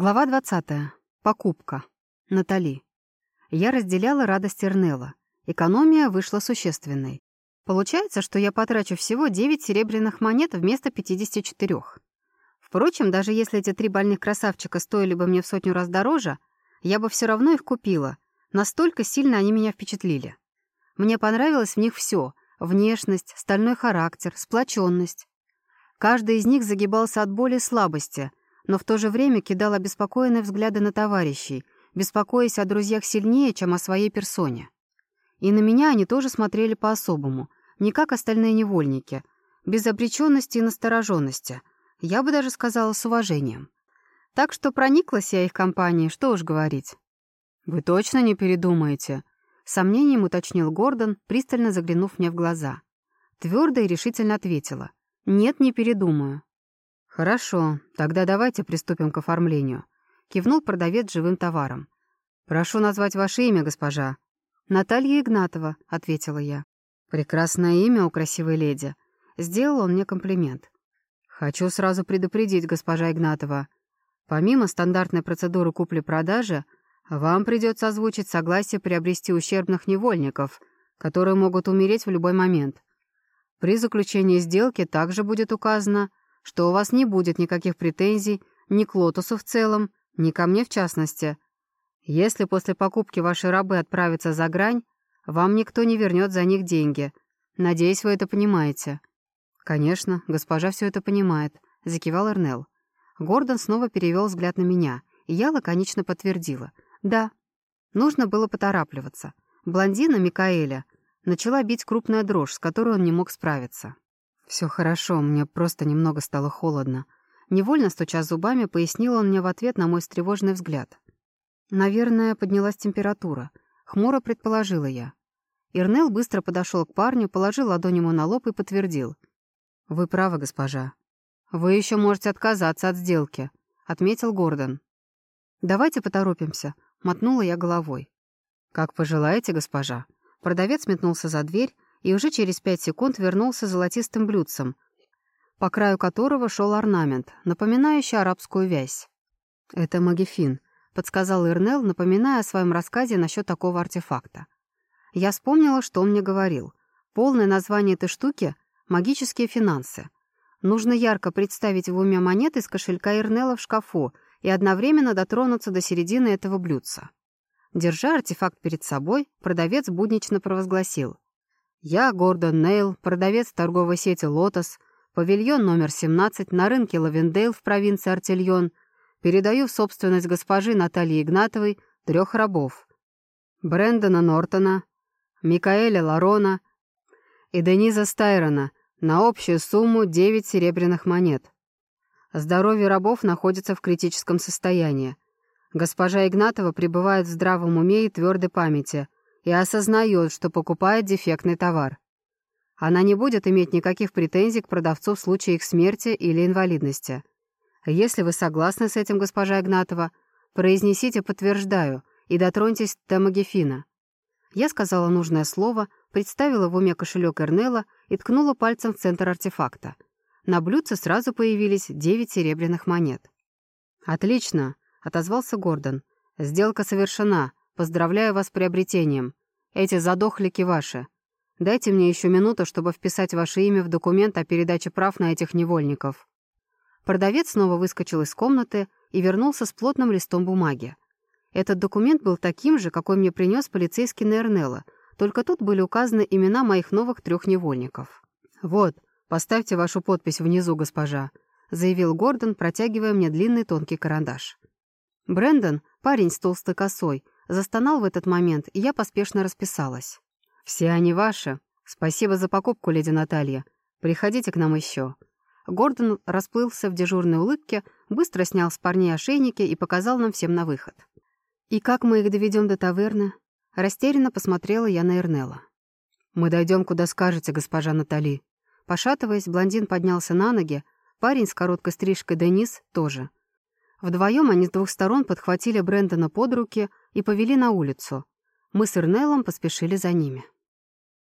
Глава 20. Покупка. Натали. Я разделяла радость Эрнела. Экономия вышла существенной. Получается, что я потрачу всего 9 серебряных монет вместо 54. Впрочем, даже если эти три больных красавчика стоили бы мне в сотню раз дороже, я бы все равно их купила. Настолько сильно они меня впечатлили. Мне понравилось в них все: внешность, стальной характер, сплоченность. Каждый из них загибался от боли и слабости — но в то же время кидал обеспокоенные взгляды на товарищей, беспокоясь о друзьях сильнее, чем о своей персоне. И на меня они тоже смотрели по-особому, не как остальные невольники, без обреченности и настороженности, я бы даже сказала с уважением. Так что прониклась я их компанией, что уж говорить. «Вы точно не передумаете?» — сомнением уточнил Гордон, пристально заглянув мне в глаза. Твердо и решительно ответила. «Нет, не передумаю. «Хорошо, тогда давайте приступим к оформлению», — кивнул продавец живым товаром. «Прошу назвать ваше имя, госпожа». «Наталья Игнатова», — ответила я. «Прекрасное имя у красивой леди». Сделал он мне комплимент. «Хочу сразу предупредить, госпожа Игнатова. Помимо стандартной процедуры купли-продажи, вам придется озвучить согласие приобрести ущербных невольников, которые могут умереть в любой момент. При заключении сделки также будет указано, что у вас не будет никаких претензий ни к Лотусу в целом, ни ко мне в частности. Если после покупки ваши рабы отправятся за грань, вам никто не вернет за них деньги. Надеюсь, вы это понимаете». «Конечно, госпожа все это понимает», — закивал Эрнел. Гордон снова перевел взгляд на меня, и я лаконично подтвердила. «Да». Нужно было поторапливаться. Блондина Микаэля начала бить крупная дрожь, с которой он не мог справиться. Все хорошо, мне просто немного стало холодно. Невольно стуча зубами, пояснил он мне в ответ на мой встревоженный взгляд. Наверное, поднялась температура. Хмуро предположила я. Ирнел быстро подошел к парню, положил ладонь ему на лоб и подтвердил. «Вы правы, госпожа. Вы еще можете отказаться от сделки», — отметил Гордон. «Давайте поторопимся», — мотнула я головой. «Как пожелаете, госпожа». Продавец метнулся за дверь, и уже через пять секунд вернулся золотистым блюдцем, по краю которого шел орнамент, напоминающий арабскую вязь. «Это магифин», — подсказал Ирнел, напоминая о своем рассказе насчет такого артефакта. Я вспомнила, что он мне говорил. Полное название этой штуки — «Магические финансы». Нужно ярко представить в уме монеты из кошелька Ирнела в шкафу и одновременно дотронуться до середины этого блюдца. Держа артефакт перед собой, продавец буднично провозгласил. Я Гордон Нейл, продавец торговой сети «Лотос», павильон номер 17 на рынке Лавендейл в провинции Артильон, передаю в собственность госпожи Натальи Игнатовой трех рабов. Брэндона Нортона, Микаэля Ларона и Дениза Стайрона на общую сумму 9 серебряных монет. Здоровье рабов находится в критическом состоянии. Госпожа Игнатова пребывает в здравом уме и твердой памяти — и осознает, что покупает дефектный товар. Она не будет иметь никаких претензий к продавцу в случае их смерти или инвалидности. Если вы согласны с этим, госпожа Игнатова, произнесите «подтверждаю» и дотроньтесь до Магефина. Я сказала нужное слово, представила в уме кошелек Эрнела и ткнула пальцем в центр артефакта. На блюдце сразу появились девять серебряных монет. «Отлично», — отозвался Гордон. «Сделка совершена. Поздравляю вас с приобретением. Эти задохлики ваши. Дайте мне еще минуту, чтобы вписать ваше имя в документ о передаче прав на этих невольников». Продавец снова выскочил из комнаты и вернулся с плотным листом бумаги. Этот документ был таким же, какой мне принес полицейский Нернелла, только тут были указаны имена моих новых трех невольников. «Вот, поставьте вашу подпись внизу, госпожа», — заявил Гордон, протягивая мне длинный тонкий карандаш. Брэндон, парень с толстой косой, Застонал в этот момент, и я поспешно расписалась. «Все они ваши. Спасибо за покупку, леди Наталья. Приходите к нам еще». Гордон расплылся в дежурной улыбке, быстро снял с парней ошейники и показал нам всем на выход. «И как мы их доведем до таверны?» Растерянно посмотрела я на Эрнела. «Мы дойдем, куда скажете, госпожа Натали». Пошатываясь, блондин поднялся на ноги, парень с короткой стрижкой Денис тоже. Вдвоем они с двух сторон подхватили Брэндона под руки и повели на улицу. Мы с Эрнеллом поспешили за ними.